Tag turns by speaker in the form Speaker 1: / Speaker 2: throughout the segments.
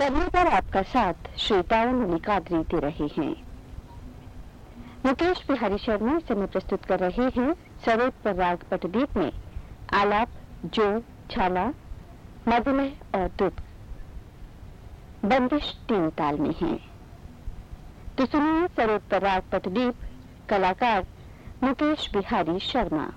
Speaker 1: तबले पर आपका साथ श्वेताओं मणिकाद्री दे रहे हैं। मुकेश बिहारी शर्मा समय प्रस्तुत कर रहे हैं सरोद पर राग पटदीप में आलाप, जो, छाला, मधुमेह और दुख। बंदिश तीन ताल में है। तो सुनिए सरोद पर राग पटदीप, कलाकार मुकेश बिहारी शर्मा।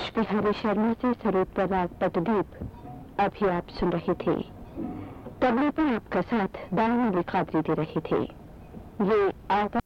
Speaker 1: मुकेश बिहारी शर्मा से स्वरूप प्रभाग पटदीप अभी आप सुन रहे थे। तबले पर आपका साथ दानिया कादरी दे रहे थे। ये आगा